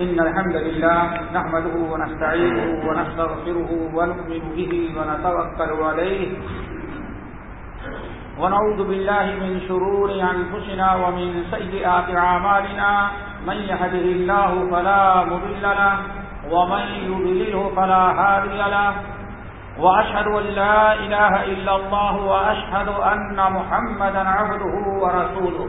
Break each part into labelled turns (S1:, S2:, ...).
S1: إن الحمد لله نحمده ونستعينه ونستغفره ونؤمن به ونتوكل عليه ونعوذ بالله من شرور أنفسنا ومن سيئات عمالنا من يهده الله فلا مضل له ومن يضلله فلا هادي له وأشهد أن لا إله إلا الله وأشهد أن محمدا عبده ورسوله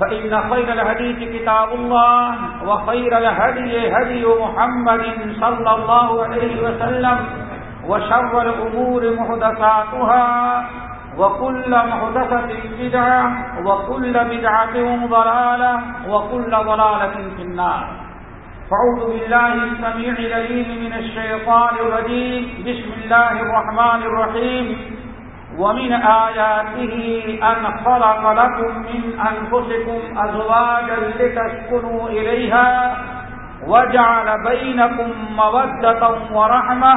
S1: فإن خير الهديث كتاب الله وخير الهدي هدي محمد صلى الله عليه وسلم وشر الأمور محدثاتها وكل محدثة بدعة وكل بدعة ضلالة وكل ضلالة في النار. فعوذ بالله السميع العليم من الشيطان الرجيم. بسم الله الرحمن الرحيم. ومن آياته أن خلق لكم من أنفسكم أزواجا لتسكنوا إليها وجعل بينكم مودة ورحمة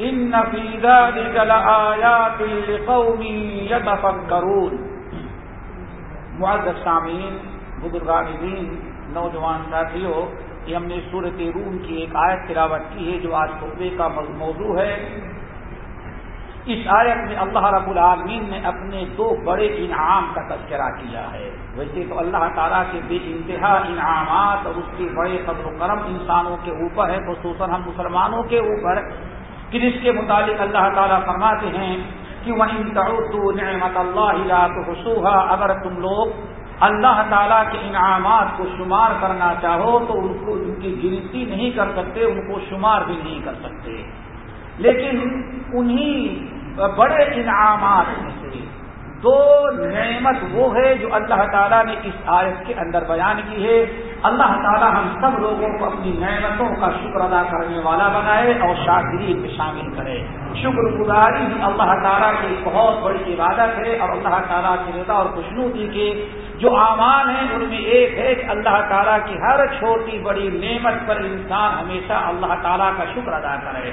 S1: إن في ذلك لآيات لقوم يتفكرون. معزز سامین بزرگان نوجوان ساتھیوں، یہ ہم نے صورت روم کی ایک آیت تلاوت کی ہے جو آج خطبے کا موضوع ہے۔ اس آیت میں اللہ رب العالمین نے اپنے دو بڑے انعام کا تذکرہ کیا ہے۔ ویسے تو اللہ تعالیٰ کے بے انتہا انعامات اور اس کے بڑے قدر و کرم انسانوں کے اوپر ہے خصوصاً ہم مسلمانوں کے اوپر، کہ جس کے متعلق اللہ تعالیٰ فرماتے ہیں کہ وہ ان نعمت اللہ حسوحا اگر تم لوگ اللہ تعالیٰ کے انعامات کو شمار کرنا چاہو تو ان کو ان کی گنتی نہیں کر سکتے، ان کو شمار بھی نہیں کر سکتے۔ لیکن انہی بڑے انعامات میں سے دو نعمت وہ ہے جو اللہ تعالیٰ نے اس آیت کے اندر بیان کی ہے۔ اللہ تعالیٰ ہم سب لوگوں کو اپنی نعمتوں کا شکر ادا کرنے والا بنائے اور شاکرین میں شامل کرے۔ شکر گزاری بھی اللہ تعالیٰ کی بہت بڑی عبادت ہے اور اللہ تعالیٰ کی رضا اور خوشنودی کے جو اعمال ہیں، ان میں ایک ہے کہ اللہ تعالیٰ کی ہر چھوٹی بڑی نعمت پر انسان ہمیشہ اللہ تعالیٰ کا شکر ادا کرے۔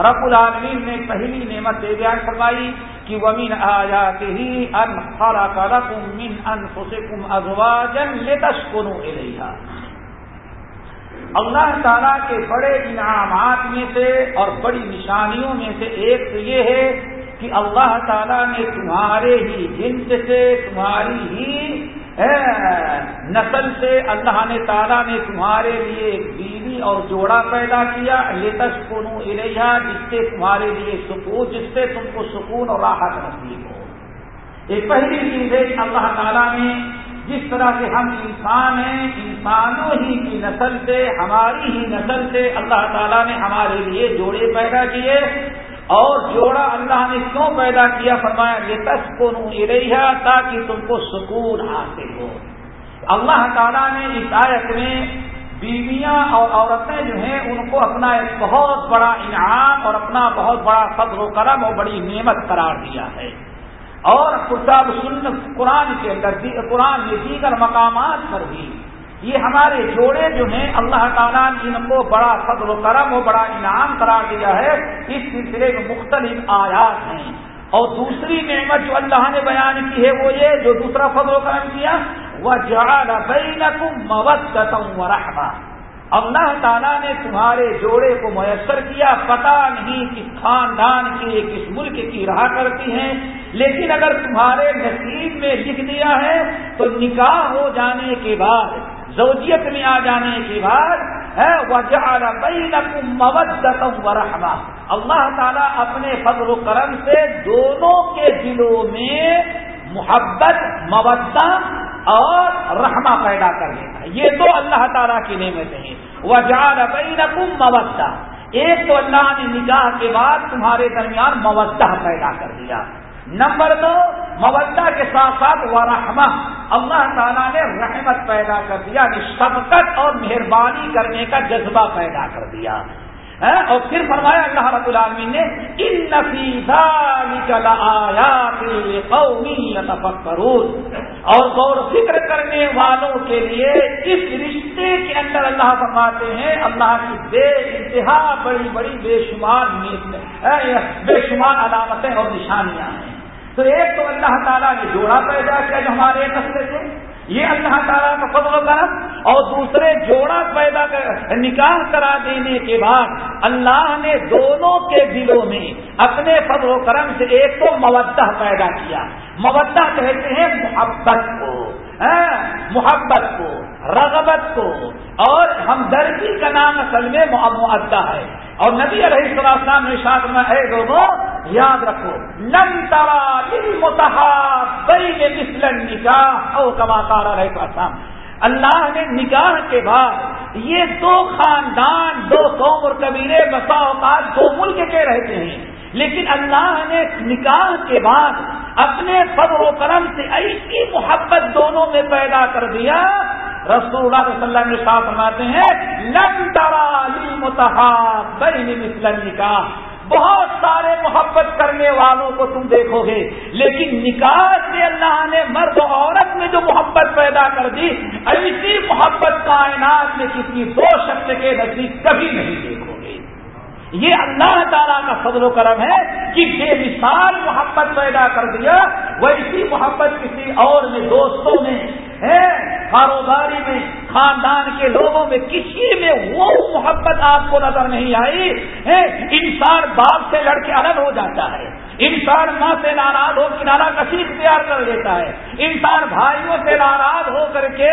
S1: رب العالمین نے پہلی نعمت دے بیان فرمائی کہ ومین آیا کہ ہی ان خلا کم من ان فسکم ازواجن لتسکنو الیہا اللہ تعالیٰ کے بڑے انعامات میں سے اور بڑی نشانیوں میں سے ایک تو یہ ہے کہ اللہ تعالیٰ نے تمہارے ہی جنس سے تمہاری ہی نسل سے اللہ نے تعالیٰ نے تمہارے لیے ایک بیوی اور جوڑا پیدا کیا۔ لیتس کنو الیہ جس سے تمہارے لیے سکون، جس سے تم کو سکون اور راحت نصیب ہو۔ ایک پہلی چیز ہے اللہ تعالیٰ نے جس طرح سے ہم انسان ہیں، انسانوں ہی کی نسل سے، ہماری ہی نسل سے اللہ تعالیٰ نے ہمارے لیے جوڑے پیدا کیے۔ اور جوڑا اللہ نے کیوں پیدا کیا؟ فرمایا یہ تس کو تاکہ تم کو سکون حاصل ہو۔ اللہ تعالیٰ نے اس آیت میں بیویاں اور عورتیں جو ہیں، ان کو اپنا ایک بہت بڑا انعام اور اپنا بہت بڑا فضل و کرم اور بڑی نعمت قرار دیا ہے۔ اور سن قرآن کے اندر قرآن میں دیگر مقامات پر بھی یہ ہمارے جوڑے جو ہیں، اللہ تعالیٰ نے ان کو بڑا فضل و کرم و بڑا انعام قرار دیا ہے۔ اس سلسلے میں مختلف آیات ہیں۔ اور دوسری نعمت جو اللہ نے بیان کی ہے وہ یہ جو دوسرا فضل و کرم کیا وہ جال بین رحمہ اللہ تعالیٰ نے تمہارے جوڑے کو میسر کیا۔ پتا نہیں کس خاندان کی، کس ملک کی رہا کرتی ہیں۔ لیکن اگر تمہارے نصیب میں لکھ دیا ہے، تو نکاح ہو جانے کے بعد زوجیت میں آ جانے کے بعد رحما اللہ تعالیٰ اپنے فضل و کرم سے دونوں کے دلوں میں محبت، مودہ اور رحمہ پیدا کر دیتا ہے۔ یہ تو اللہ تعالیٰ کی نعمتیں ہیں۔ وہ جال بینکم مودہ۔ ایک تو اللہ نے نگاہ کے بعد تمہارے درمیان مودہ پیدا کر دیا۔ نمبر دو مودہ کے ساتھ ساتھ وہ رحمہ اللہ تعالیٰ نے رحمت پیدا کر دیا یعنی شفقت اور مہربانی کرنے کا جذبہ پیدا کر دیا۔ ہاں، اور پھر فرمایا اللہ رب العالمین نے، ان نفیزہ نکل آیا اور غور فکر کرنے والوں کے لیے اس رشتے کے اندر اللہ فرماتے ہیں، اللہ کی بے انتہا بڑی بڑی بے شمار ہاں، بے شمار علامتیں اور نشانیاں ہیں۔ تو ایک تو اللہ تعالیٰ نے جوڑا پیدا کیا جو ہمارے نسل سے یہ اللہ تعالیٰ کا فضل و کرم اور دوسرے جوڑا پیدا کر نکاح کرا دینے کے بعد اللہ نے دونوں کے دلوں میں اپنے فضل و کرم سے ایک تو مودہ پیدا کیا۔ مودہ کہتے ہیں محبت کو ہاں، محبت کو، رغبت کو۔ اور ہمدردی کا نام اصل میں معدہ ہے۔ اور نبی علیہ السلام نے شاد میں اے لوگوں یاد رکھو لم ترا مسلم نکاح، او کما تارا رہے اللہ نے نکاح کے بعد یہ دو خاندان، دو قوم اور قبیلے بسا اوقات دو ملک کے رہتے ہیں۔ لیکن اللہ نے نکاح کے بعد اپنے فضل و کرم سے ایسی محبت دونوں میں پیدا کر دیا۔ رسول اللہ صلی اللہ علیہ وسلم ساتھ فرماتے ہیں لم ترالی متحد مثل نکاح۔ بہت سارے محبت کرنے والوں کو تم دیکھو گے۔ لیکن نکاح سے اللہ نے مرد و عورت میں جو محبت پیدا کر دی، ایسی محبت کائنات میں کسی دو شخص کے نزدیک کبھی نہیں دیکھو گے۔ یہ اللہ تعالیٰ کا فضل و کرم ہے کہ بے مثال محبت پیدا کر دیا، ویسی محبت کسی اور میں، دوستوں میں کاروباری میں، خاندان کے لوگوں میں کسی میں وہ محبت آپ کو نظر نہیں آئی، ہے؟ انسان باپ سے لڑکے الگ ہو جاتا ہے۔ انسان ماں سے ناراض ہو کنارا کشی اختیار کر لیتا ہے۔ انسان بھائیوں سے ناراض ہو کر کے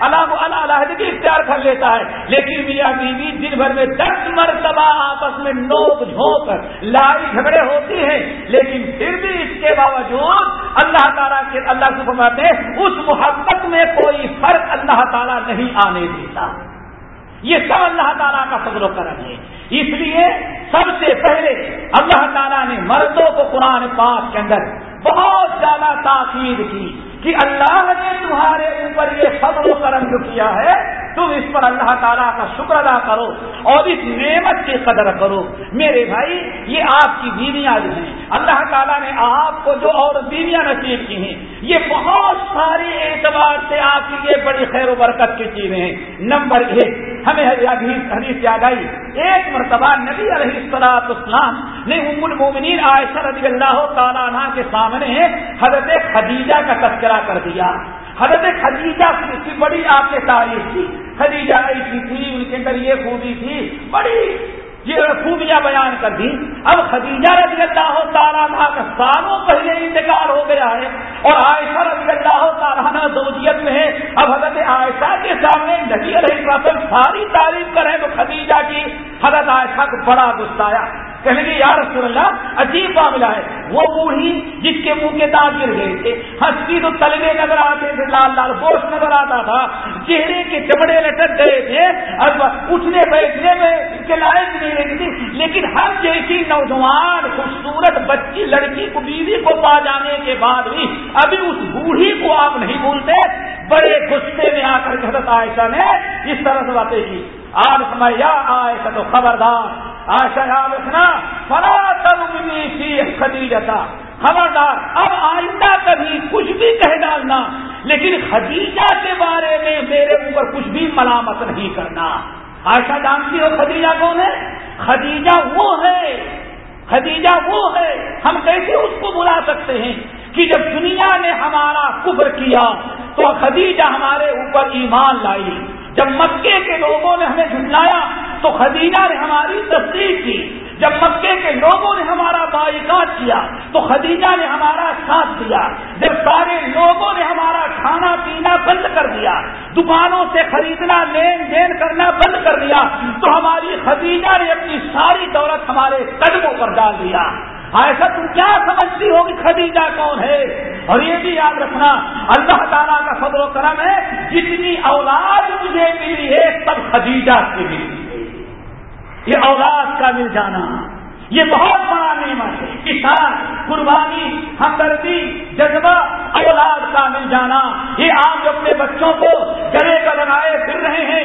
S1: اللہ علیحدگی اختیار کر لیتا ہے۔ لیکن میاں بیوی دن بھر میں دس مرتبہ آپس میں نوک جھونک لائی جھگڑے ہوتی ہیں۔ لیکن پھر بھی اس کے باوجود اللہ تعالیٰ کے اللہ کو فرماتے ہیں، اس محبت میں کوئی فرق اللہ تعالیٰ نہیں آنے دیتا۔ یہ سب اللہ تعالیٰ کا فضل و کرم ہے۔ اس لیے سب سے پہلے اللہ تعالیٰ نے مردوں کو قرآن پاک کے اندر بہت زیادہ تاخیر کی کہ اللہ نے تمہارے اوپر یہ فضل و کرم جو کیا ہے تم اس پر اللہ تعالیٰ کا شکر ادا کرو اور اس نعمت کی قدر کرو۔ میرے بھائی، یہ آپ کی بیویاں جو ہیں، اللہ تعالیٰ نے آپ کو جو اور بیویاں نصیب کی ہیں، یہ بہت سارے اعتبار سے آپ کے لیے بڑی خیر و برکت کی چیزیں ہیں۔ نمبر ایک، ہمیں حدیث یاد آئی۔ ایک مرتبہ نبی علیہ السلاط اسلام نے ام المومنین عائشہ رضی اللہ تعالیٰ عنہ کے سامنے حضرت خدیجہ کا تذکرہ کر دیا۔ حضرت خدیجہ کی بڑی آپ نے تعریف کی۔ خدیجہ ایسی تھی ان کے اندر یہ خوبی تھی، بڑی یہ خوبیاں بیان کر دی اب خدیجہ رضی اللہ تعالیٰ کا سالوں پہلے انتقال ہو گیا ہے اور عائشہ رضی اللہ تعالیٰ زوجیت میں ہے۔ اب حضرت عائشہ کے سامنے نبی علیہ السلام ساری تعریف کریں تو خدیجہ کی حضرت عائشہ کو بڑا غصہ آیا۔ کہنے گے یا رسول اللہ، عجیب معاملہ ہے. وہ بوڑھی جس کے منہ کے دانت گر گئے تھے۔ ہنسی تو تلوے نظر آتے تھے، لال لال گوشت نظر آتا تھا۔ چہرے کے چمڑے لٹک گئے تھے۔ اب اٹھنے بیٹھنے میں کے لائق نہیں رہی تھی۔ لیکن ہر جیسی نوجوان، خوبصورت بچی، لڑکی کو، بیوی کو پا جانے کے بعد بھی ابھی اس بوڑھی کو آپ نہیں بھولتے۔ بڑے غصے میں آ کر حضرت عائشہ نے اس طرح سے باتیں کی۔ آج سمے یا عائشہ تو خبردار آشا رکھنا فلا ترمنی خدیجہ خبردار، اب آئندہ کبھی کچھ بھی کہہ ڈالنا، لیکن خدیجہ کے بارے میں میرے اوپر کچھ بھی ملامت نہیں کرنا۔ آشا جانتی ہو خدیجہ کون ہے؟ خدیجہ وہ ہے، خدیجہ وہ ہے۔ ہم کیسے اس کو بلا سکتے ہیں کہ جب دنیا نے ہمارا کفر کیا، تو خدیجہ ہمارے اوپر ایمان لائی۔ جب مکے کے لوگوں نے ہمیں جھٹلایا تو خدیجہ نے ہماری تصدیق کی۔ جب مکے کے لوگوں نے ہمارا بائیکاٹ کیا، تو خدیجہ نے ہمارا ساتھ دیا۔ جب سارے لوگوں نے ہمارا کھانا پینا بند کر دیا، دکانوں سے خریدنا، لین دین کرنا بند کر دیا، تو ہماری خدیجہ نے اپنی ساری دولت ہمارے قدموں پر ڈال دیا۔ ایسا تم کیا سمجھتی ہو کہ خدیجہ کون ہے؟ اور یہ بھی یاد رکھنا، اللہ تعالیٰ کا فضل و کرم ہے، جتنی اولاد مجھے ملی ہے، سب خدیجہ سے ملی۔ ہے یہ اولاد کا مل جانا، یہ بہت بڑا نعمت ہے۔ کسان، قربانی ہمدردی جذبہ، اولاد کا مل جانا۔ یہ آپ جو اپنے بچوں کو گلے کا لگائے پھر رہے ہیں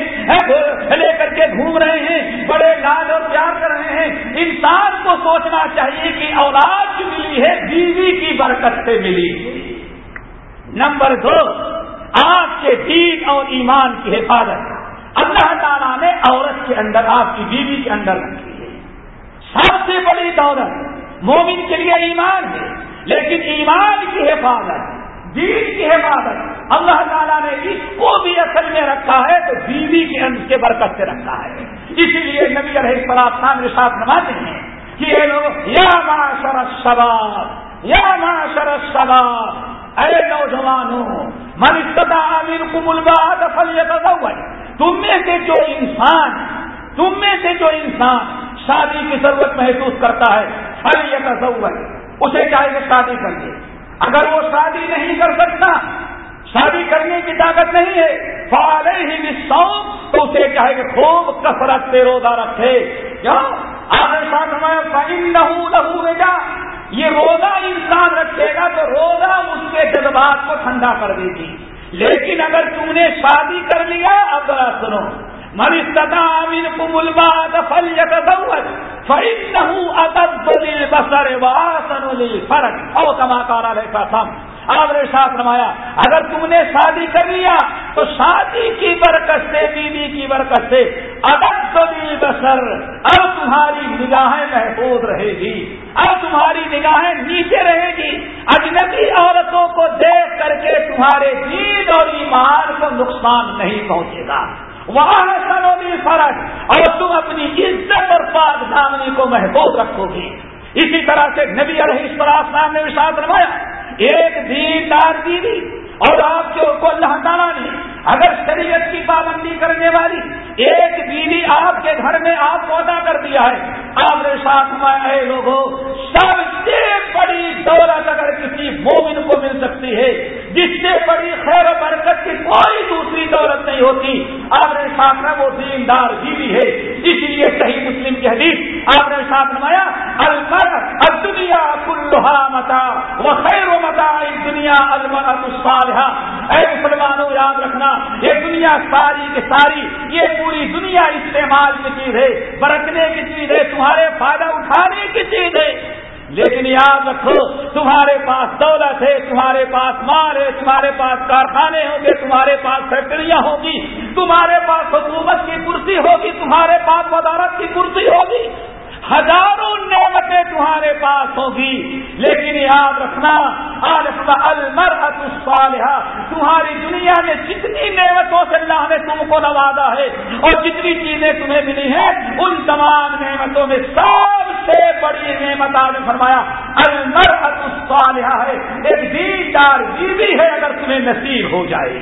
S1: لے کر کے گھوم رہے ہیں، بڑے لاج اور پیار کر رہے ہیں، انسان کو سوچنا چاہیے کہ اولاد جو ملی ہے، بیوی کی برکت سے ملی۔ نمبر دو، آپ کے دین اور ایمان کی حفاظت۔ اللہ تعالیٰ نے عورت کے اندر، آپ کی بیوی کے اندر رکھی ہے سب سے بڑی دولت، مومن کے لیے ایمان ہے، لیکن ایمان کی حفاظت، دین کی حفاظت اللہ تعالیٰ نے اس کو بھی اصل میں رکھا ہے تو بیوی کے انس کے برکت سے رکھا ہے۔ اسی لیے نبی علیہ السلام خان ساتھ نماتے ہیں کہ یہ لوگ، یا معاشر الشباب، یا معاشر الشباب، اے نوجوانوں، من استطاع منکم الباء فلیتزوج میں سے جو انسان، تم میں سے جو انسان شادی کی ضرورت محسوس کرتا ہے ہر یہ تصور اسے چاہے کہ شادی کر لے۔ اگر وہ شادی نہیں کر سکتا، شادی کرنے کی طاقت نہیں ہے فالے ہی بھی تو اسے چاہے کہ خوب کثرت سے روزہ رکھے۔ کیا آگے ساتھ میں لہو یہ روزہ انسان رکھے گا تو روزہ اس کے جذبات کو ٹھنڈا کر دے گی لیکن اگر تم نے شادی کر لیا، اب ذرا سنو۔ من استطاع منكم الباء فليتزوج فإنه أدب للبصر وآسن للفرج۔ أو كما قال عليه الصلاة آپ نے ساتھ رمایا اگر تم نے شادی کر لیا، تو شادی کی برکت سے، بیوی کی برکت سے ادب دل بسر اب تمہاری نگاہیں محفوظ رہے گی۔ اب تمہاری نگاہیں نیچے رہے گی۔ اجنبی عورتوں کو دیکھ کر کے تمہارے دین اور ایمان کو نقصان نہیں پہنچے گا۔ وہاں سنونی فرق اور تم اپنی عزت اور پاک دامنی کو محبوب رکھو گی۔ اسی طرح سے نبی علیہ السلام نے ساتھ روایا ایک دیندار بیوی اور آپ کو اللہ تعالیٰ نے اگر شریعت کی پابندی کرنے والی ایک بیوی آپ کے گھر میں آپ کو ادا کر دیا ہے، آپ نے ساتھ میں لوگوں سب سے بڑی دولت اگر کسی مومن کو مل سکتی ہے، جس سے بڑی خیر و برکت کی کوئی دوسری دولت نہیں ہوتی، آپ نے ساتھ میں وہ دیندار بیوی ہے۔ اس لیے صحیح مسلم کی حدیث آپ نے ساتھ نمایا المر دنیا کلوہا متا وہ خیر و متا دنیا المرت الصالحہ اے مسلمانوں، یاد رکھنا، یہ دنیا ساری کی ساری، یہ پوری دنیا استعمال کی چیز ہے، برتنے کی چیز ہے، تمہارے فائدہ اٹھانے کی چیز ہے۔ لیکن یاد رکھو، تمہارے پاس دولت ہے، تمہارے پاس مال ہے، تمہارے پاس کارخانے ہوں گے، تمہارے پاس فیکٹریاں ہوگی تمہارے پاس حکومت کی کرسی ہوگی، تمہارے پاس وزارت کی کرسی ہوگی۔ ہزاروں نعمتیں تمہارے پاس ہوگی۔ لیکن یاد رکھنا المر الصالحہ، تمہاری دنیا میں جتنی نعمتوں سے اللہ نے تم کو نوازا ہے اور جتنی چیزیں تمہیں ملی ہیں، ان تمام نعمتوں میں سب سے بڑی نعمت آپ نے فرمایا المر الصالحہ ہے۔ ایک دیندار بیوی ہے اگر تمہیں نصیب ہو جائے۔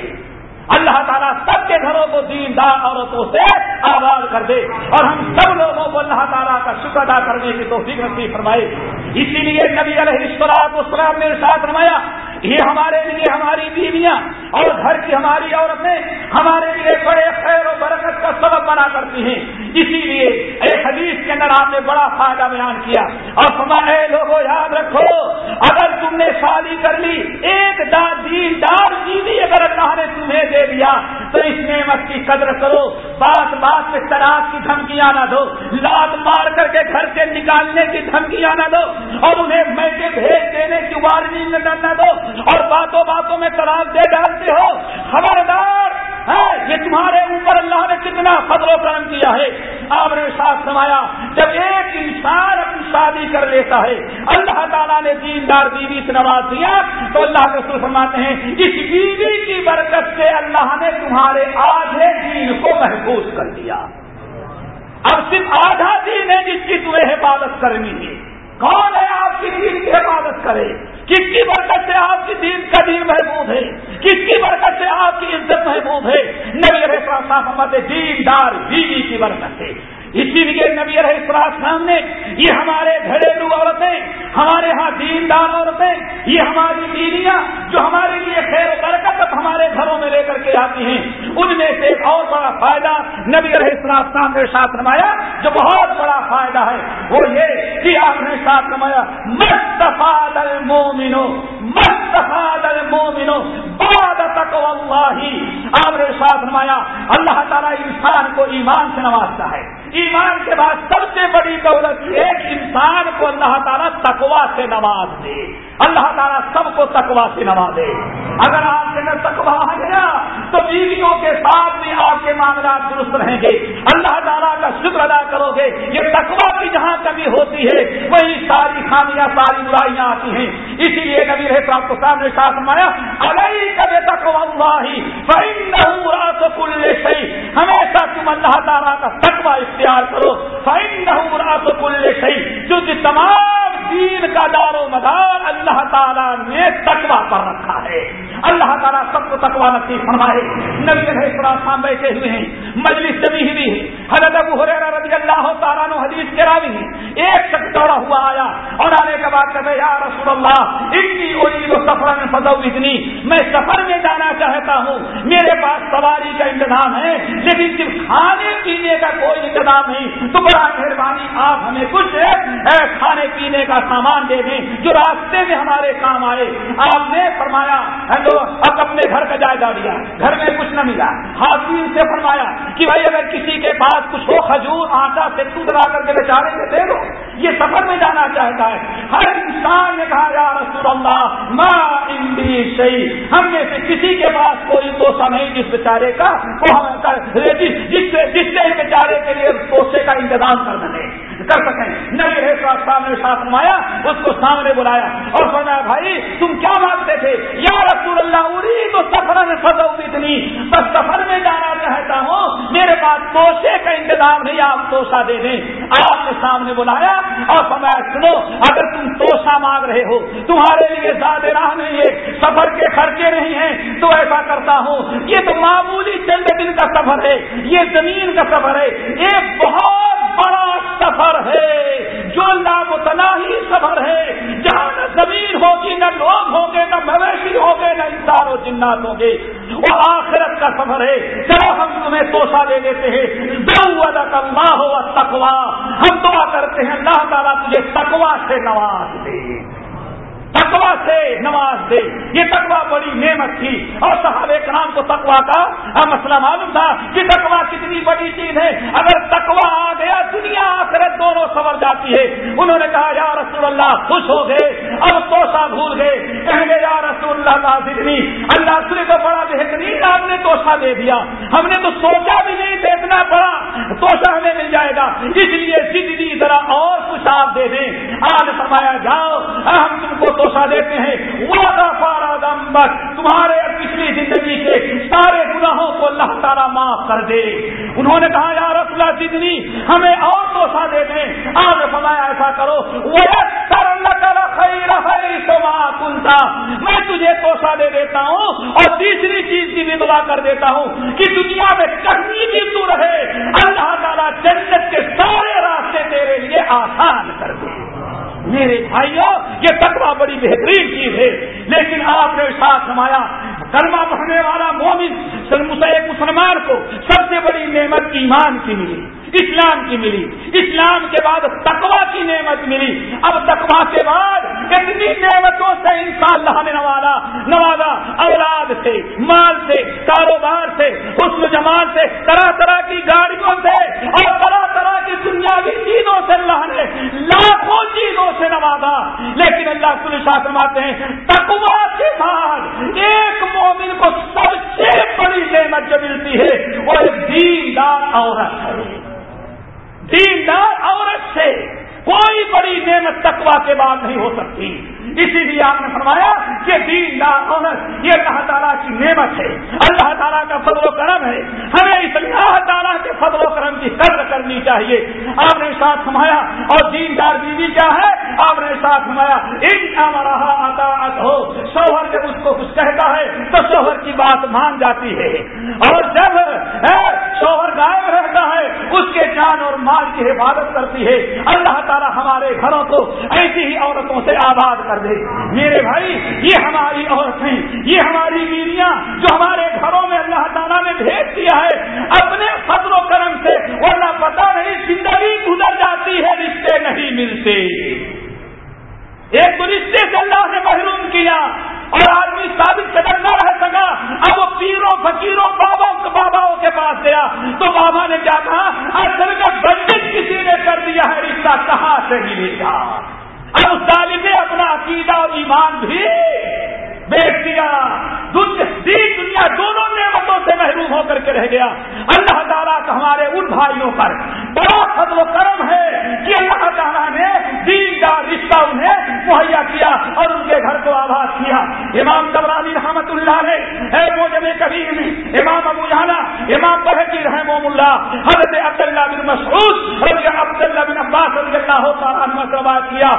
S1: اللہ تعالیٰ سب کے گھروں کو دیندار عورتوں سے آباد کر دے اور ہم سب لوگوں کو اللہ تعالیٰ کا شکر ادا کرنے کی توفیق نصیب فرمائے۔ اسی لیے نبی علیہ السلام نے ساتھ فرمایا، یہ ہمارے لیے ہماری بیویاں اور گھر کی ہماری عورتیں ہمارے لیے بڑے خیر و برکت کا سبب بنا کرتی ہیں۔ اسی لیے ایک حدیث کے اندر آپ نے بڑا فائدہ بیان کیا۔ اور ہمارے لوگوں یاد رکھو، اگر تم نے شادی کر لی، ایک دین دار بیوی اگر اللہ نے تمہیں دے دیا، تو اس نعمت کی قدر کرو۔ بات بات میں تلاش کی دھمکیاں نہ دو، لات مار کر کے گھر سے نکالنے کی دھمکیاں نہ دو، اور انہیں میٹے بھیج دینے کی وارننگ نہ دو۔ اور باتوں باتوں میں تلاش دے ڈالتے ہو؟ خبردار ہے، یہ تمہارے اوپر اللہ نے کتنا فضل و کرم کیا ہے۔ آپ نے ساتھ سمایا جب ایک انسان اپنی شادی کر لیتا ہے، اللہ تعالیٰ نے دیندار بیوی سے نواز دیا، تو اللہ کے سر فرماتے ہیں، اس بیوی کی برکت سے اللہ نے تمہارے آدھے دین کو محفوظ کر دیا۔ اب صرف آدھا دین ہے جس کی تمہیں حفاظت کرنی ہے۔ کون ہے آپ کی دین کی حفاظت کرے؟ کس کی برکت سے آپ کی دین کا دین محبوب ہے؟ کس کی برکت سے آپ کی عزت محبوب ہے؟ نبی محمد دین دار بیوی کی برکت سے اسی لیے نبی رہے السلام نے یہ ہمارے گھریلو عورتیں، ہمارے ہاں دیندار عورتیں، یہ ہماری بیویاں جو ہمارے لیے خیر و برکت ہمارے گھروں میں لے کر کے آتی ہیں، ان میں سے ایک اور بڑا فائدہ نبی رہے السلام نے ساتھ نمایا، جو بہت بڑا فائدہ ہے، وہ یہ کہ آپ نے ساتھ نمایا، مستفاد المومنو مستفاد المومنو بعد تک اللہ. آپ نے ساتھ نمایا، اللہ تعالیٰ انسان کو ایمان سے نوازتا ہے۔ ایمان کے بعد سب سے بڑی دولت ایک انسان کو اللہ تعالیٰ تکوا سے نواز دے۔ اللہ تعالیٰ سب کو تکوا سے نوازے اگر آپ کے اندر تکوا آ گیا تو بیویوں کے ساتھ بھی آپ کے معاملات درست رہیں گے۔ اللہ تعالیٰ کا شکر ادا کرو گے۔ یہ تکوا کی جہاں کمی ہوتی ہے، وہی ساری خامیاں، ساری برائیاں آتی ہیں۔ اسی لیے کبھی رہے آپ کو سامنے ساتھ مایا اگئی کبھی تکوا ہی ہمیشہ تم اللہ تعالیٰ کا تکوا اختیار کرو فائن کل صحیح کیونکہ تمام دین کا دار و مدار اللہ تعالیٰ نے تقوا پر رکھا ہے۔ اللہ تعالیٰ سب کو تقوا نصیب فرمائے۔ نبی علیہ السلام بیٹھے ہوئے ہیں، مجلس جمی ہوئی ہے حضرت ابو حریرہ رضی اللہ تعالیٰ نے حدیث کے راوی ہیں۔ ایک شخص دوڑا ہوا آیا اور آنے کے بعد کہتے یا رسول اللہ اتنی ارید و سفر میں فضو اتنی میں سفر میں جانا چاہتا ہوں۔ میرے پاس سواری کا انتظام ہے، لیکن صرف کھانے پینے کا کوئی انتظام نہیں۔ تو بڑا مہربانی، آپ ہمیں کچھ کھانے پینے کا سامان دے دیں جو راستے میں ہمارے کام آئے۔ آپ نے فرمایا، ہلو، اب اپنے گھر کا جائزہ دیا۔ گھر میں کچھ نہ ملا۔ حاصل سے فرمایا کہ بھائی، اگر کسی کے پاس کچھ ہو، کھجور، آٹا سے دودھ لا کر کے بیچارے کے دے دو۔ یہ سفر میں جانا چاہتا ہے۔ ہر انسان نے کہا، یا رسول اللہ ماں اندی صحیح ہم میں سے کسی کے پاس کوئی توسا نہیں، جس بیچارے کا جس سے جس سے بیچارے کے لیے توسے کا انتظام کر دیں۔ کر سکیں۔ نبی رہے صاحب نے ساتھ نمایا اس کو سامنے بلایا اور فرمایا، بھائی، تم کیا مانگتے تھے؟ یا رسول اللہ اری تو سفر میں فضو اتنی بس سفر میں جانا چاہتا ہوں، میرے پاس توشے کا انتظام نہیں، آپ توشا دے دیں۔ آپ نے سامنے بلایا اور فرمایا، سنو، اگر تم توشا مانگ رہے ہو، تمہارے لیے زیادہ راہ نہیں ہے، سفر کے خرچے نہیں ہیں، تو ایسا کرتا ہوں، یہ تو معمولی چند دن کا سفر ہے، یہ زمین کا سفر ہے، ایک بہت سفر ہے، جو ہی سفر ہے، جہاں نہ زمین ہوگی، نہ لوگ ہوں گے، نہ مویشی ہوں گے، نہ انسان و جنات ہوں گے۔ وہ آخرت کا سفر ہے۔ چلو ہم تمہیں توشا دے دیتے ہیں۔ اللہ ہو تقوا ہم دعا کرتے ہیں، اللہ تعالیٰ تجھے تکوا سے نواز دے۔ تقوا سے نماز دے۔ یہ تقوا بڑی نعمت تھی۔ اور صحابہ کرام کو تقوا کا ہاں مسئلہ معلوم تھا کہ تقوا کتنی بڑی چیز ہے۔ اگر تقوا آ گیا، دنیا آخرت دونوں سمر جاتی ہے۔ انہوں نے کہا، یا رسول اللہ، خوش ہو گئے۔ اب توسا بھول گئے۔ کہیں گے، یا رسول اللہ کا اللہ سر کو بڑا بہترین آپ نے توسا دے دیا۔ ہم نے تو سوچا بھی نہیں، دیکھنا پڑا۔ توسا ہمیں مل جائے گا۔ اس لیے جتنی ذرا اور کچھ آپ دے دیں۔ آج فرمایا، جاؤ ہم تم کو توشا دیتے ہیں. تمہارے پچھلی زندگی کے سارے گناہوں کو اللہ تعالیٰ معاف کر دے. انہوں نے کہا یار رسول جتنی ہمیں اور توشا دے دیں، آج فرمایا ایسا کرو. کنتا میں تجھے توشا دے دیتا ہوں اور تیسری چیز کی بھی دعا کر دیتا ہوں کہ دنیا میں کہیں بھی تو رہے، اللہ تعالیٰ جنت کے سارے راستے تیرے لیے آسان کر دے. میرے بھائیوں یہ تقوی بڑی بہترین چیز ہے۔ لیکن آپ نے ساتھ سمایا کلمہ پڑھنے والا مومن ایک مسلمان کو سب سے بڑی نعمت ایمان کی ملی۔ اسلام کی ملی۔ اسلام کے بعد تقوا کی نعمت ملی۔ اب تقوا کے بعد کتنی نعمتوں سے انسان اللہ نے نوازا۔ نوازا اولاد سے، مال سے، کاروبار سے، حسن جمال سے، طرح طرح کی گاڑیوں سے اور طرح طرح کی دنیاوی چیزوں سے اللہ نے لاکھوں چیزوں سے نوازا۔ لیکن اللہ کل شاہ فرماتے ہیں تقوا کے بعد ایک مومن کو سب سے بڑی نعمت جو ملتی ہے، وہ ایک دیندار عورت۔ ہے دیندار عورت سے کوئی بڑی نعمت تقوا کے بعد نہیں ہو سکتی۔ اسی لیے آپ نے فرمایا یہ دین دار عورت یہ اللہ تعالیٰ کی نعمت ہے۔ اللہ تعالیٰ کا فضل و کرم ہے۔ ہمیں اس اللہ تعالیٰ کے فضل و کرم کی قدر کرنی چاہیے۔ آپ نے ساتھ سمایا اور دین دار بیوی کیا ہے؟ آپ نے ساتھ سمایا ان رہا اطاعت ہو شوہر جب اس کو کچھ کہتا ہے، تو شوہر کی بات مان جاتی ہے۔ اور جب شوہر غائب رہتا ہے اس کے جان اور مال کی حفاظت کرتی ہے۔ اللہ تعالیٰ ہمارے گھروں کو ایسی ہی عورتوں سے آباد کر دے۔ میرے بھائی، یہ ہماری عورتیں یہ ہماری بیویاں جو ہمارے گھروں میں اللہ تعالیٰ نے بھیج دیا ہے، اپنے فضل و کرم سے ورنہ پتا نہیں زندگی گزر جاتی ہے، رشتے نہیں ملتے۔ ایک تو رشتے سے اللہ نے محروم کیا۔ اور آدمی ثابت قدر نہ رہ سکا، اب وہ پیروں، فقیروں بابا باباؤں کے پاس گیا۔ تو بابا نے کیا کہا؟ اصل میں بندش کسی نے کر دیا ہے، رشتہ کہاں سے ملے گا؟ اب اس طالب نے اپنا عقیدہ اور ایمان بھی بیچ دیا دنیا دونوں نعمتوں سے محروم ہو کر کے رہ گیا۔ اللہ تعالیٰ کا ہمارے ان بھائیوں پر بڑا فضل و کرم ہے کہ اللہ تعالیٰ نے دین کا رشتہ انہیں مہیا کیا اور ان کے گھر کو آباد کیا۔ امام قبرانی رحمت اللہ نے موجم کبیر میں امام ابو جانا امام بحقی رحم اللہ، حضرت عبداللہ بن مسعود رضی عبداللہ بن عباس رضی اللہ تعالیٰ روایت کیا۔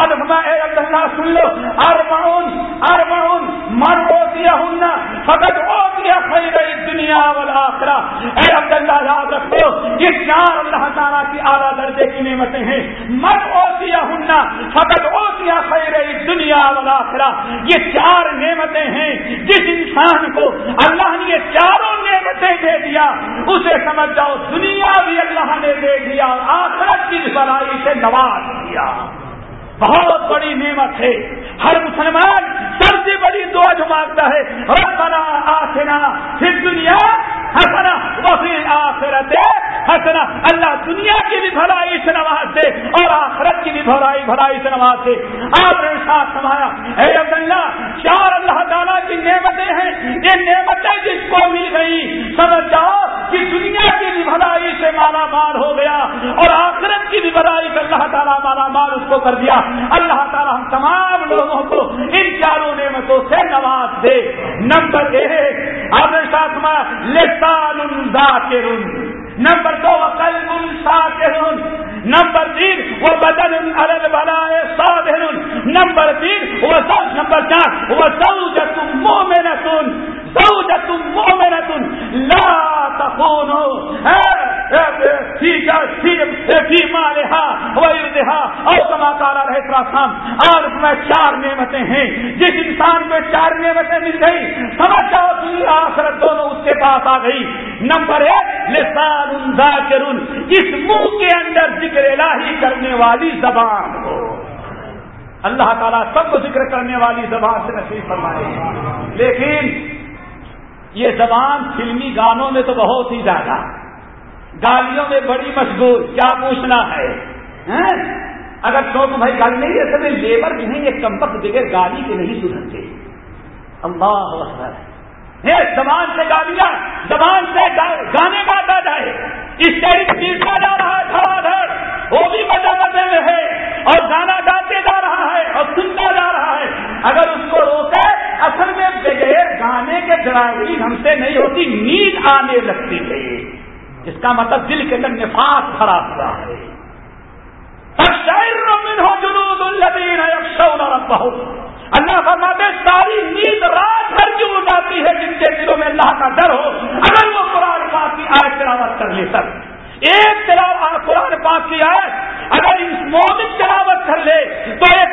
S1: آج ہم اے عبداللہ، سن لو ارمعون ارمعون من اوتیا ہن فقط اوتیا خیر دنیا والا اے عبداللہ، یاد رکھو، یہ چار اللہ تعالیٰ کی اعلیٰ درجے کی نعمتیں ہیں۔ مت اوتیا ہننا فقط اوتیا خیر دنیا والا یہ چار نعمتیں ہیں۔ جس انسان کو اللہ نے یہ چاروں نعمتیں دے دیا، اسے سمجھ جاؤ، دنیا بھی اللہ نے دے دیا اور آخرت کی بڑائی سے نواز دیا بہت بڑی نعمت ہے۔ ہر مسلمان سب سے بڑی دعا جو مانگتا ہے ربنا آخنا پھر دنیا ہسنا وفی آخرت ہسنا اللہ دنیا کی بھی بھلائی سے نواز دے اور آخرت کی بھی بھلائی بھلائی سے نواز دے آپ نے ساتھ سمایا اے اللہ چار اللہ تعالیٰ کی نعمتیں ہیں، یہ نعمتیں جس کو مل گئی، سمجھ جاؤ کہ دنیا کی بھی بھلائی سے مالا مال ہو گیا اور آخرت کی بھی بھلائی سے اللہ تعالیٰ مالا مال اس کو کر دیا۔ اللہ تعالیٰ ہم تمام لوگوں کو ان چاروں نعمتوں سے نواز دے۔ نمبر ایک، آپ نے ساتھ لسان ذاکر نمبر دو، قلب شاکر نمبر تین، وہ بدن ارد بلائے صابر نمبر تین، وہ سب نمبر چار، وہ سعود مومنتن. سعود مومنتن. لا تخونو. اور اس میں چار نعمتیں ہیں. جس انسان کو چار نعمتیں مل گئی سمجھ جاؤ دنیا آخرت دونوں اس کے پاس آ گئی. نمبر ایک، لسان ذاکر اس منہ کے اندر ذکر الہی کرنے والی زبان ہو۔ اللہ تعالیٰ سب کو ذکر کرنے والی زبان سے نصیب فرمائے۔ لیکن یہ زبان فلمی گانوں میں تو بہت ہی زیادہ گالیوں میں بڑی مشغول، کیا پوچھنا ہے؟ ہاں؟ اگر تو بھائی گالی نہیں ہے سب لیبر جو ہیں یہ کمپک بغیر گالی کے نہیں سدھرتے۔ اللہ زبان سے گالیاں، زبان سے گانے گاتا جائے اس پیٹا جا رہا ہے دھڑا دھڑ وہ بھی مزہ مزے میں ہے اور گانا گاتے جا رہا ہے اور سنتا جا رہا ہے۔ اگر اس کو روکے اصل میں بغیر گانے کے ڈرائیوری ہم سے نہیں ہوتی، نیند آنے لگتی ہے اس کا مطلب دل کے اندر نفاس خراب ہوا ہے۔ اللہ فرماتے ساری نیند رات تلاوت کر لے سر۔ ایک تلاوت قرآن پاک کی آئے اگر مومن تلاوت کر لے، تو ایک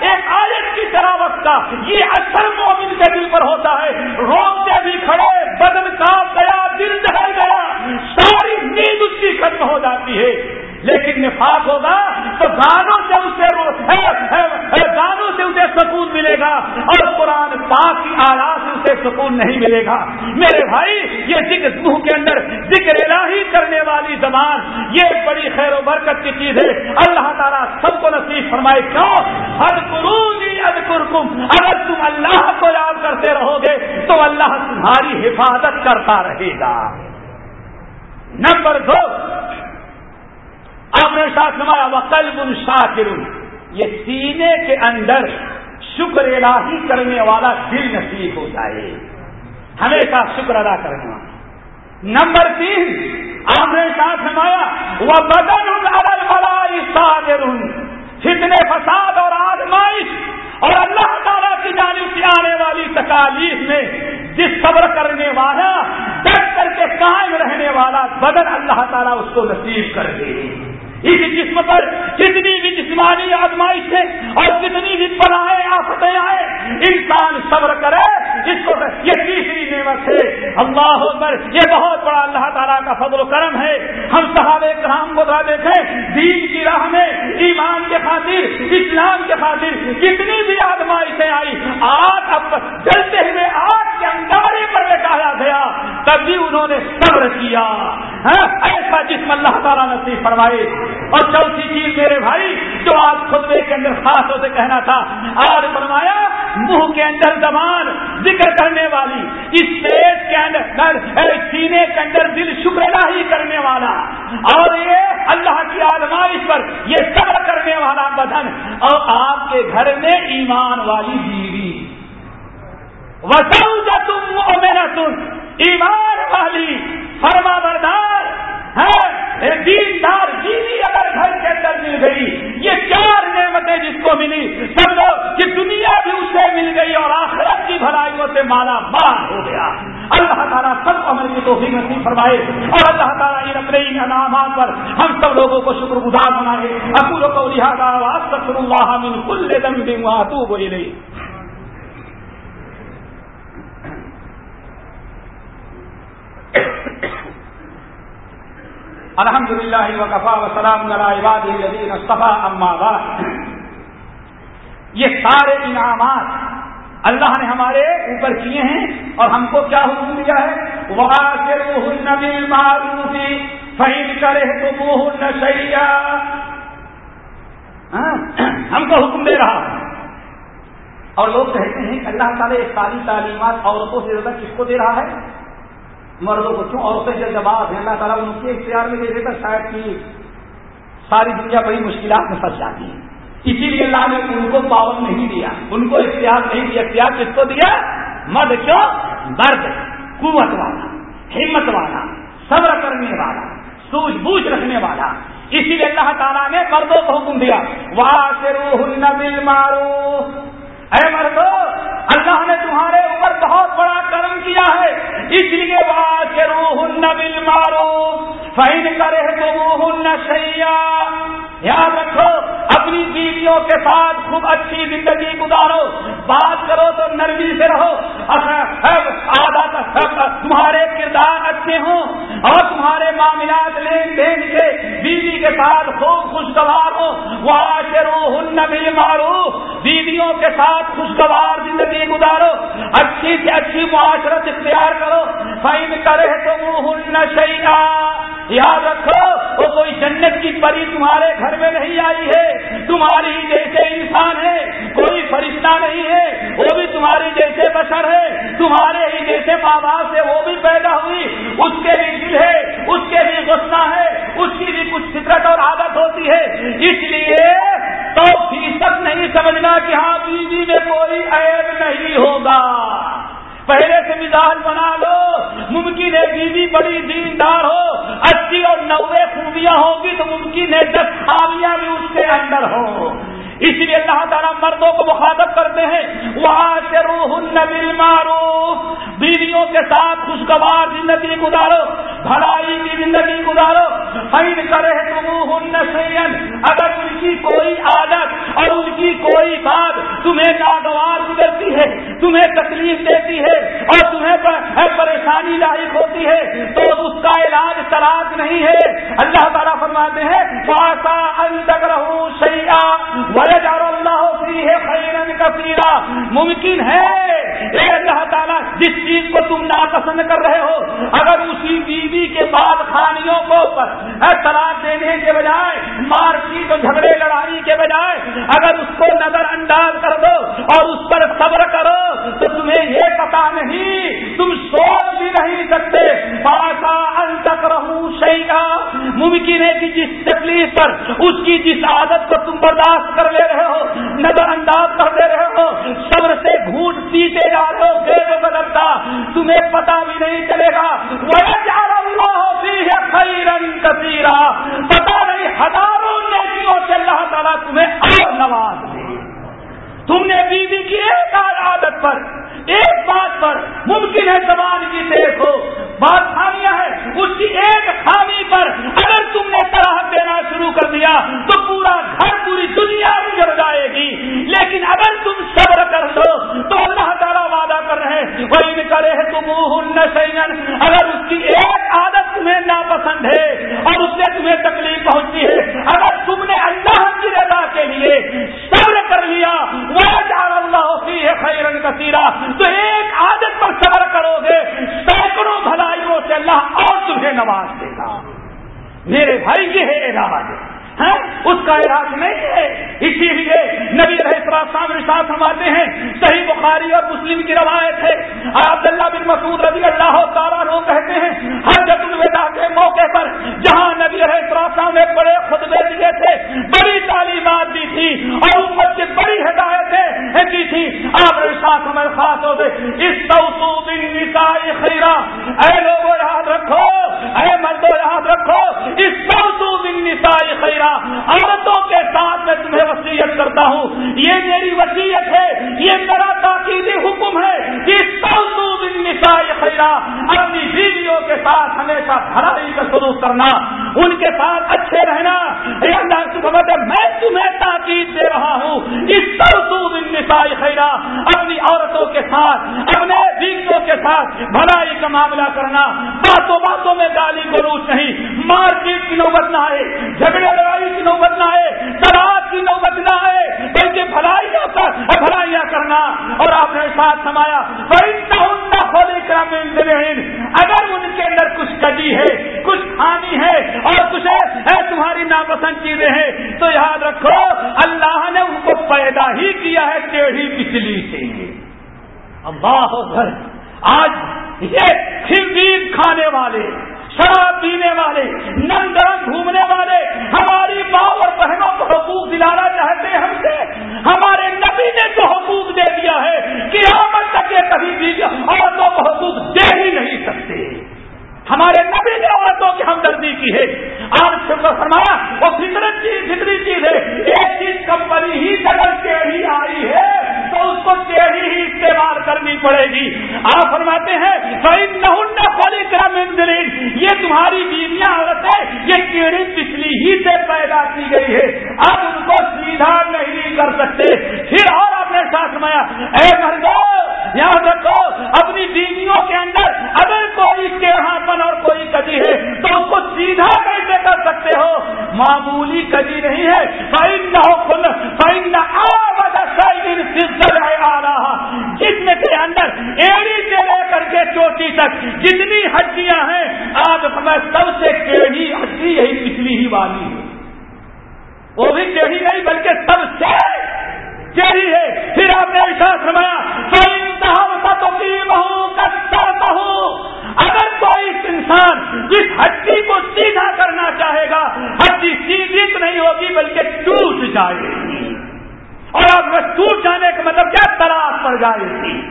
S1: ایک آیت کی تلاوت کا، یہ اثر مومن کے دل پر ہوتا ہے۔ روکتے بھی کھڑے، بدن کا گیا، دل دہل گیا، ساری نیند اس کی ختم ہو جاتی ہے۔ لیکن نفاق ہوگا تو گانوں سے اسے گانوں سے اسے سکون ملے گا اور قرآن پاک کی آلات سے اسے سکون نہیں ملے گا۔ میرے بھائی، یہ ذکر منہ کے اندر ذکر الہی کرنے والی زبان، یہ بڑی خیر و برکت کی چیز ہے۔ اللہ تعالیٰ سب کو نصیب فرمائے، کیوں؟ حد قرونی اگر تم اللہ کو یاد کرتے رہو گے، تو اللہ تمہاری حفاظت کرتا رہے گا۔ نمبر دو، آپ نے ساتھ نمایا وقل شاکر یہ سینے کے اندر شکر الہی کرنے والا دل نصیب ہو جائے۔ ہمیشہ شکر ادا کرنے والا۔ نمبر تین، آپ نے ساتھ نمایا وہ بدن فتنے، فساد اور آزمائش۔ اور اللہ تعالیٰ کی جانب سے آنے والی تکالیف میں جس صبر کرنے والا، ڈٹ کر کے قائم رہنے والا بدن اللہ تعالیٰ اس کو نصیب کر دے۔ اس جسم پر کتنی بھی جسمانی آزمائش ہے اور کتنی بھی پناہیں آفتیں آئے، انسان صبر کرے اس کو یہ تیسری نعمت ہے۔ اللہ اکبر، یہ بہت بڑا اللہ تعالیٰ کا فضل و کرم ہے۔ ہم صحابہ کرام کو ذرا دیکھیں۔ دین کی راہ میں، ایمان کے خاطر، اسلام کے خاطر کتنی بھی آزمائشیں آئی آگ اب جلتے ہوئے آگ کے انگارے پر لٹایا گیا، تب بھی انہوں نے صبر کیا۔ ہاں؟ ایسا جسم اللہ تعالیٰ نصیب فرمائے۔ اور چوتھی چیز میرے بھائی، جو آج خطبے کے اندر خاص ہو سے کہنا تھا، آج فرمایا، منہ کے اندر زبان ذکر کرنے والی، اس پیٹ کے اندر سینے کے اندر دل شکر ہی کرنے والا۔ اور یہ اللہ کی آزمائش پر یہ صبر کرنے والا بدن۔ اور آپ کے گھر میں ایمان والی بیوی۔ وسل تم میرا تم ایمان والی۔ فرما بردار ہے ہاں، دیندار بیوی اگر گھر کے اندر مل گئی، یہ چار نعمتیں جس کو ملی، سب لوگ یہ دنیا بھی اس سے مل گئی۔ سے مالا مال ہو گیا۔ اللہ تعالیٰ سب عمل کی توفیق نصیب فرمائے اور اللہ تعالیٰ ان اپنے ان انعامات پر ہم سب لوگوں کو شکر گزار بنائے۔ اکول کو لہٰذا واسطر اللہ من کل دم دن تو بولے الحمد للہ وقفا وسلام عباد الذین اصطفى اما بعد۔ یہ سارے انعامات اللہ نے ہمارے اوپر کیے ہیں اور ہم کو کیا حکم دیا ہے؟ وہ معروفی فہم کرے تو وہ نشیا ہم کو حکم دے رہا اور لوگ کہتے ہیں کہ اللہ تعالیٰ یہ ساری تعلیمات عورتوں سے زیادہ کس کو دے رہا ہے؟ مردوں کو۔ کیوں؟ عورتیں جب جواب ہیں اللہ تعالیٰ ان کے اختیار میں دے دیتا شاید کہ ساری دنیا بڑی مشکلات میں پھنس جاتی ہے۔ اسی لیے اللہ نے ان کو پاور نہیں دیا، ان کو اختیار نہیں دیا۔ اختیار کس کو دیا؟ مرد کیوں مرد قوت والا، ہمت والا، صبر کرنے والا، سوچ بوجھ رکھنے والا۔ اسی لیے اللہ تعالیٰ نے مردوں کو حکم دیا وہ مارو اے مردو، اللہ نے تمہارے اوپر بہت بڑا کرم کیا ہے، اس لیے بات روح بل مارو فائن کرے تو وہ یاد رکھو، اپنی بیویوں کے ساتھ خوب اچھی زندگی گزارو۔ بات کرو تو نرمی سے رہو۔ اچھا، تمہارے کردار اچھے ہوں۔ اور تمہارے معاملات لین دین کے بیوی کے ساتھ خوب خوشگوار ہو وہ روح بل مارو بیویوں کے ساتھ خوشگوار زندگی گزارو۔ اچھی سے اچھی معاشرت اختیار کرو۔ فائن کرے تو وہ نشیا یاد رکھو، وہ کوئی جنت کی پری تمہارے گھر میں نہیں آئی ہے۔ تمہاری جیسے انسان ہے، کوئی فرشتہ نہیں ہے، وہ بھی تمہاری جیسے بشر ہے۔ تمہارے ہی جیسے ماں باپ سے وہ بھی پیدا ہوئی۔ اس کے بھی دل ہے، اس کے بھی غصہ ہے، اس کی بھی کچھ فطرت اور عادت ہوتی ہے۔ اس لیے تو فیصد نہیں سمجھنا کہ ہاں بیوی میں کوئی عیب نہیں ہوگا۔ پہلے سے مزاج بنا لو۔ ممکن ہے بیوی بڑی دیندار ہو، اچھی اور نوے خوبیاں ہوگی تو ممکن ہے دس خامیاں بھی اس کے اندر ہو اس لیے اللہ تعالیٰ مردوں کو مخاطب کرتے ہیں۔ وہاں سے روح النبی بیویوں کے ساتھ خوشگوار زندگی گزارو، بھلائی کی زندگی گزارو۔ فین کرے سین اگر ان کی کوئی عادت اور ان کی کوئی بات تمہیں ناگوار گزرتی ہے، تمہیں تکلیف دیتی ہے اور تمہیں پریشانی لاحق ہوتی ہے، تو اس کا علاج تلاش نہیں ہے۔ اللہ تعالیٰ فرماتے ہیں پاسا انتگ رہو سیا اللہ ہے خیرن کثیرا، ممکن ہے۔ اے اللہ تعالیٰ جس چیز کو تم ناپسند کر رہے ہو، اگر اسی بیوی کے بعد خانیوں کو طلاق دینے کے بجائے، مار پیٹ جھگڑے لڑائی کے بجائے، اگر اس کو نظر انداز کر دو اور اس پر صبر کرو، تو تمہیں یہ پتا نہیں، تم سوچ بھی نہیں سکتے۔ پاسا انتک رہوں شہی ممکن ہے کہ جس تکلیف پر، اس کی جس عادت کو تم برداشت کر لے رہے ہو، نظر نظر انداز کرتے رہے ہو، صبر سے گھوٹ پیتے جا رہے ہو بے بدلتا تمہیں پتا بھی نہیں چلے گا۔ وہ جا رہا ہوتی ہے خیرن کثیرا پتا نہیں، ہزاروں نیکیوں سے اللہ تعالیٰ تمہیں اور نواز دے۔ تم نے بیوی کی ایک عادت پر ایک بات پر ممکن ہے زبان کی دیکھ ہو۔ بات خامیاں ہے اس کی ایک خامی پر اگر تم نے طرح دینا شروع کر دیا تو پورا گھر پوری دنیا گزر جائے گی۔ لیکن اگر تم صبر کر لو تو اللہ تعالیٰ وعدہ کر رہے وہ ان کرے تم سین اگر اس کی ایک عادت تمہیں ناپسند ہے اور اس سے تمہیں تکلیف پہنچتی ہے، اگر تم نے اللہ کی رضا کے لیے صبر کر لیا۔ وہ اللہ ہوتی ہے خیرن کا تو ایک عادت پر صبر کرو گے۔ سینکڑوں بھلائیوں سے اللہ اور تمہیں نواز دے گا۔ میرے بھائی، یہ ہے علاج اس کا علاج نہیں ہے۔ اسی لیے نبی ساتھ ہمارے ہیں، صحیح بخاری اور مسلم کی روایت ہے۔ عبداللہ بن مسعود رضی اللہ تعالیٰ لوگ کہتے ہیں، ہر جب الوداع کے موقع پر، جہاں نبی السلام نے بڑے خطبے دیے تھے، بڑی تعلیمات دی تھی اور امت کی بڑی ہدایتیں کی تھی، آپ نے ساتھ ہمیں خاص ہو گئے اس نسائی خیرا اے لوگوں، یاد رکھو، اے مردو یاد رکھو اس بن نسائی عورتوں کے ساتھ میں تمہیں وسیعت کرتا ہوں۔ یہ میری وسیعت ہے، یہ میرا تاکیدی حکم ہے کہ اپنی بیویوں کے ساتھ ہمیشہ بھرائی کا سلوک کرنا، ان کے ساتھ کرتے رہنا۔ میں تمہیں تاکید دے رہا ہوں اس بن نسائی خیرہ اپنی عورتوں کے ساتھ، اپنے بیویوں کے ساتھ بھلائی کا معاملہ کرنا۔ باتوں باتوں میں گالی گلوچ نہیں۔ مار پیٹ کی نوبت نہ آئے، جھگڑے لڑائی کی نوبت نہ آئے، تلاش کی نوبت نہ آئے۔ بلکہ بھلائیوں پر بھلائیاں کرنا اور آپ نے ساتھ سمایا اگر ان کے اندر کچھ کجی ہے، کچھ خانی ہے اور کچھ ہے تمہاری ناپسند چیزیں ہیں، تو یاد رکھو، اللہ نے ان کو پیدا ہی کیا ہے ٹیڑھی بجلی سے۔ اللہ آج یہ کھانے والے شراب پینے والے نندرم گھومنے والے، ہماری ماں اور بہنوں کو حقوق دلانا چاہتے ہیں ہم سے۔ ہمارے نبی نے جو حقوق دے دیا ہے کہ آمد تک کبھی بھی عورتوں کو حقوق دے ہی نہیں سکتے۔ ہمارے نبی نے عورتوں کی ہمدردی کی ہے۔ آج شکر فرمایا، وہ فطرت چیز فطری چیز ہے۔ ایک چیز کمپنی ہی اگر ٹیڑھی آئی ہے، تو اس کو ٹیڑھی ہی استعمال کرنی پڑے گی۔ آپ فرماتے ہیں یہ تمہاری بیویاں عورتیں یہ ٹیڑھی پچھلی ہی سے پیدا کی گئی ہے۔ اب ان کو سیدھا نہیں کر سکتے۔ پھر اور آپ نے ساتھ سمایا اے مردو یاد رکھو، اپنی بیویوں کے اندر اگر کوئی ٹیڑھا پن اور کوئی کجی ہے، تو اس کو سیدھا کیسے کر سکتے ہو؟ معمولی کجی نہیں ہے۔ فائن نہ ہو کل فائن نہ آ رہا جسم کے اندر ایڑی سے لے کر کے چوٹی تک جتنی ہڈیاں ہیں، آج ہمیں سب سے ٹیڑھی ہڈی یہی پچھلی ہی والی ہے۔ وہ بھی ٹیڑھی نہیں، بلکہ سب سے ٹیڑھی ہے۔ پھر آپ نے ایسا سمایا اگر کوئی انسان جس ہڈی کو سیدھا کرنا چاہے گا، ہڈی سیدھی نہیں ہوگی، بلکہ ٹوٹ جائے گی۔ اور اب میں ٹوٹ جانے کا مطلب کیا تلاش پڑ جائے گی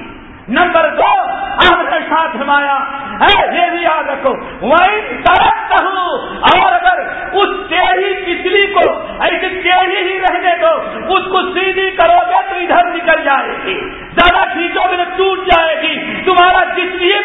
S1: نمبر دو، آپ نے ساتھ ہمایا ہے یہ بھی یاد رکھو وہی طرف ہوں اور اگر اس ٹیڑھی بجلی کو ایسے ٹیڑھی ہی رہنے دو، اس کو سیدھی کرو گے تو ادھر نکل جائے گی۔ زیادہ کھینچو گے تو ٹوٹ جائے گی۔ تمہارا جس لیے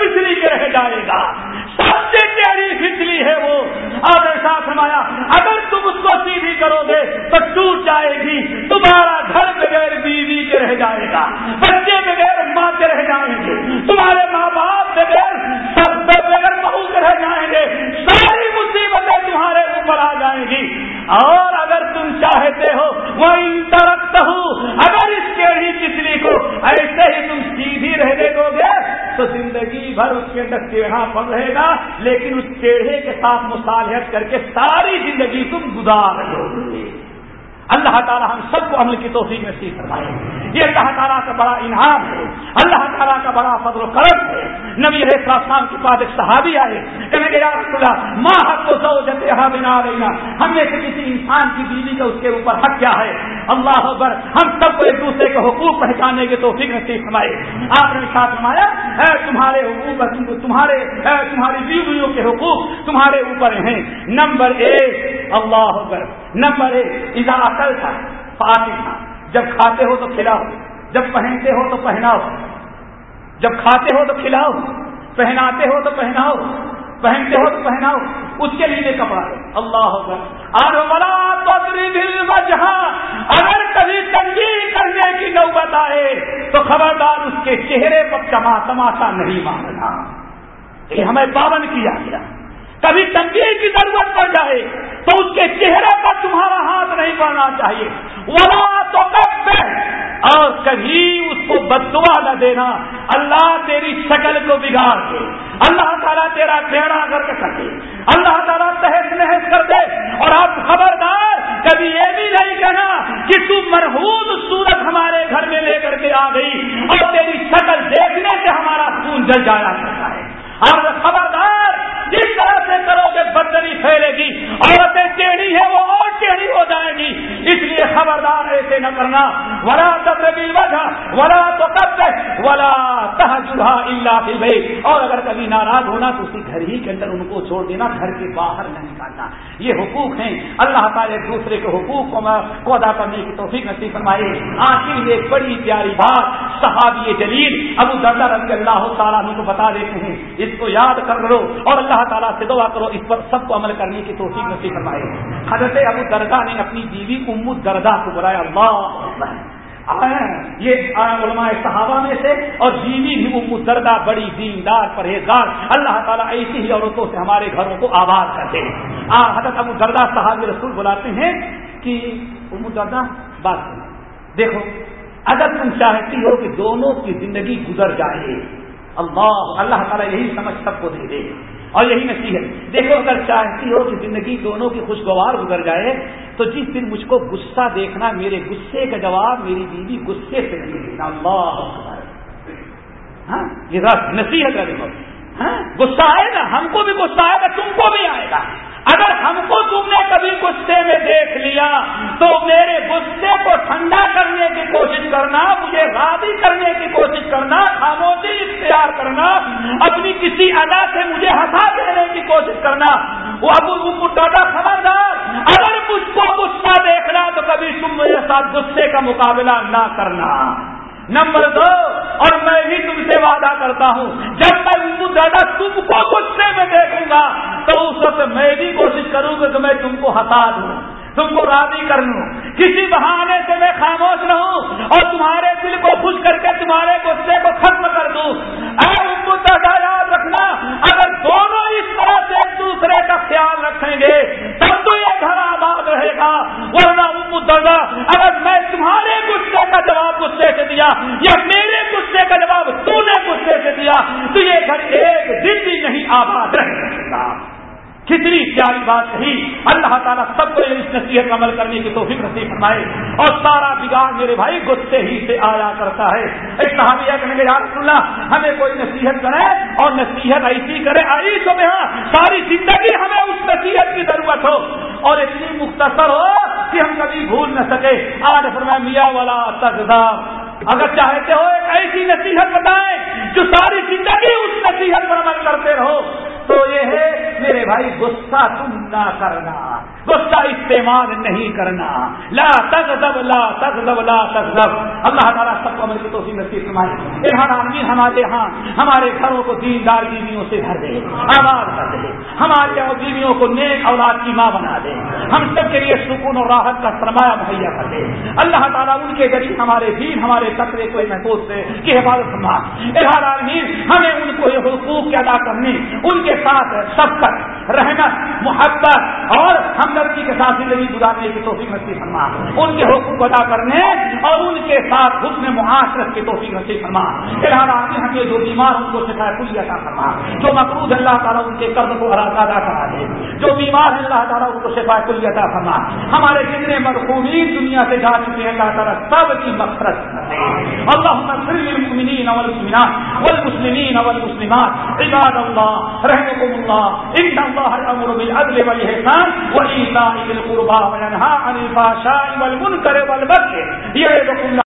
S1: بجلی کے رہ جائے گا۔ سب سے ٹیڑھی بجلی ہے وہ۔ آپ نے ساتھ ہمایا اگر تم اس کو سیدھی کرو گے تو ٹوٹ جائے گی، تمہارا گھر بغیر بیوی کے رہ جائے گا، بچے بغیر ماں کے رہ جائیں گے، تمہارے ماں باپ بغیر سب بغیر بہو کے رہ جائیں گے، ساری مصیبتیں تمہارے اوپر آ جائیں گی۔ اور اگر تم چاہتے ہو، وہ انٹرکٹ اگر اس ٹیڑھی کچلی کو ایسے ہی تم سیدھی رہنے دو گے، تو زندگی بھر اس کے اندر ٹیڑھا پڑ رہے گا، لیکن اس ٹیڑھے کے ساتھ مصالحت کر کے ساری زندگی تم گزار رہے اللہ تعالیٰ ہم سب کو عمل کی توفیق میں سیکھ فرمائے۔ یہ اللہ تعالیٰ کا بڑا انعام ہے۔ اللہ تعالیٰ کا بڑا فضل و کرم ہے۔ نبی علیہ السلام کے بعد ایک صحابی آئے۔ کہنے کہ رسول اللہ ماں حق کو سو جتے بنا رہی ہم میں سے کسی انسان کی بیوی کا اس کے اوپر حق کیا ہے؟ اللہ اکبر، ہم سب کو ایک دوسرے کے حقوق پہچانے کے توفیق میں سیکھ فرمائے۔ آپ نے ساتھ فرمایا تمہارے حقوق، تمہارے تمہاری بیویوں کے حقوق تمہارے اوپر ہیں۔ نمبر ایک، اللہ اکبر، نمبر ایک اضافہ تھا فاطمہ جب کھاتے ہو تو کھلاؤ، جب پہنتے ہو تو پہناؤ۔ جب کھاتے ہو تو کھلاؤ، پہناتے ہو تو پہناؤ، پہنتے ہو تو پہناؤ۔ اس کے لیے کپڑا اللہ اور بڑا جہاں اگر کبھی تنگی کرنے کی نوبت آئے، تو خبردار اس کے چہرے پر چما تماشا نہیں مانگنا۔ یہ ہمیں پابند کیا گیا۔ کبھی تنگی کی ضرورت پڑ جائے تو اس کے چہرے پر تمہارا ہاتھ نہیں پڑنا چاہیے۔ ولا تو اور کبھی اس کو بدوا نہ دینا۔ اللہ تیری شکل کو بگاڑ دے۔ اللہ تعالیٰ تیرا پیڑا کر کے دے۔ اللہ تعالیٰ تحس نحس کر دے۔ اور آپ خبردار، کبھی یہ بھی نہیں کہنا کہ تم مرحوم سورت ہمارے گھر میں لے کر کے آ گئی اور تیری شکل دیکھنے سے ہمارا خون جل جایا کرتا ہے۔ اور خبردار جس طرح سے کرو گے بدنی پھیلے گی۔ عورتیں ٹیڑھی ہے وہ اور ٹیڑھی ہو جائے گی۔ اس لیے خبردار ایسے نہ کرنا۔ ورا تبدی وجہ ورا تو کب ولا تحجا اللہ بھائی اور اگر کبھی ناراض ہونا تو اسی گھر ہی کے اندر ان کو چھوڑ دینا، گھر کے باہر نہ نکالنا۔ یہ حقوق ہیں۔ اللہ تعالیٰ ایک دوسرے کے حقوق کو ادا کرنے کی توفیق نصیب فرمائے۔ آخر ایک بڑی پیاری بات صحابی جلیل ابو دردہ رضی اللہ تعالیٰ کو بتا دیتے ہیں، اس کو یاد کر لو اور اللہ تعالیٰ سے دعا کرو، اس پر سب کو عمل کرنے کی توفیق نصیب فرمائے۔ حضرت ابو درگاہ نے اپنی بیوی ام دردا کو بلایا۔ اللہ یہ علماء صحابہ میں سے اور بیوی بھی ام دردا بڑی دیندار پرہیزگار۔ اللہ تعالیٰ ایسی ہی عورتوں سے ہمارے گھروں کو آباد کرتے ہیں حضرت ابو دردا صحابی رسول بلاتے ہیں کہ ام دردا بات دیکھو اگر تم چاہتی ہو کہ دونوں کی زندگی گزر جائے، اللہ اللہ تعالیٰ یہی سمجھ سب کو دے دے۔ اور یہی نصیحت، دیکھو اگر چاہتی ہو کہ زندگی دونوں کی خوشگوار گزر جائے، تو جس دن مجھ کو غصہ دیکھنا میرے غصے کا جواب، میری بیوی غصے سے نہیں دینا۔ اللہ ہاں؟ یہ نصیحت ہے دیکھو ہاں؟ غصہ آئے گا، ہم کو بھی غصہ آئے گا، تم کو بھی آئے گا۔ اگر ہم کو تم نے کبھی غصے میں دیکھ لیا تو میرے غصے کو ٹھنڈا کرنے کی کوشش کرنا، مجھے راضی کرنے کی کوشش کرنا، خاموشی اختیار کرنا، اپنی کسی ادا سے مجھے ہنسا دینے کی کوشش کرنا۔ وہ ابو دادا خبردار، اگر مجھ کو غصہ دیکھنا تو کبھی تم میرے ساتھ غصے کا مقابلہ نہ کرنا۔ نمبر دو، اور میں بھی تم سے وعدہ کرتا ہوں، جب میں زیادہ تم کو غصے میں دیکھوں گا، تو اس وقت میں بھی کوشش کروں گا کہ میں تم کو ہٹا دوں۔ تم کو راضی کر لوں۔ کسی بہانے سے میں خاموش رہوں اور تمہارے دل کو خوش کر کے تمہارے غصے کو ختم کر دوں۔ اگر ان کو یاد رکھنا، اگر دونوں اس طرح سے ایک دوسرے کا خیال رکھیں گے، تب تو یہ گھر آباد رہے گا۔ ورنہ ان اگر میں تمہارے غصے کا جواب غصے سے دیا یا میرے غصے کا جواب تو نے غصے سے دیا، تو یہ گھر ایک دن بھی نہیں آباد رہ سکے گا کتنی پیاری بات کہی، اللہ تعالیٰ سب کو اس نصیحت عمل کرنے کی توفیق نصیب فرمائے اور سارا بگاڑ میرے بھائی غصے ہی سے آیا کرتا ہے۔ ایک صحابیہ کہنے یا رسول اللہ ہمیں کوئی نصیحت کرے اور نصیحت ایسی کرے، آئی تو یہاں ساری زندگی ہمیں اس نصیحت کی ضرورت ہو اور اتنی مختصر ہو کہ ہم کبھی بھول نہ سکے۔ آج فرمایا، میاں والا تقدام اگر چاہتے ہو ایک ایسی نصیحت بتائیں جو ساری زندگی اس نصیحت پر عمل کرتے رہو۔ تو یہ ہے، میرے بھائی، غصہ تم نہ کرنا، غصہ استعمال نہیں کرنا۔ لا تغضب لا تغضب لا تغضب۔ اللہ تعالیٰ سب کو عمل کی توفیق نصیب فرمائے۔ ارحان ہمارے ہاں ہمارے گھروں کو دیندار بیویوں سے بھر دے، آباد کر دے۔ ہمارے بیویوں کو نیک اولاد کی ماں بنا دے۔ ہم سب کے لیے سکون اور راحت کا سرمایہ مہیا کر دے۔ اللہ تعالیٰ ان کے ذریعے ہمارے دین، ہمارے قطرے کو محفوظ سے کی حفاظت فرما۔ ارحان ہمیں ان کو یہ حقوق ادا کرنے، ان کے ساتھ سب تک رحمت، محبت اور ہمدردی کے ساتھ زندگی گزارنے کی توفیق نصیب فرما۔ ان کے حقوق ادا کرنے اور ان کے ساتھ حسن معاشرت کی توفیق نصیب فرما۔ ہم جو بیمار ان کو شکایت کلی عطا فرما۔ جو مقروض اللہ تعالیٰ ان کے قرض کو ادا کرا دے جو بیمار اللہ تعالیٰ ان کو شفا کلی عطا فرما۔ ہمارے جتنے مرخوبین دنیا سے جا چکے ہیں، اللہ تعالیٰ سب کی مفرت اللهم اغفر للمؤمنين والمسلمات والمسلمين والمسلمات۔ عباد الله رحمكم الله ان الله الامر بالعدل والإحسان وإيتاء ذي القربى وينهى عن الفحشاء والمنكر والبغي يعظكم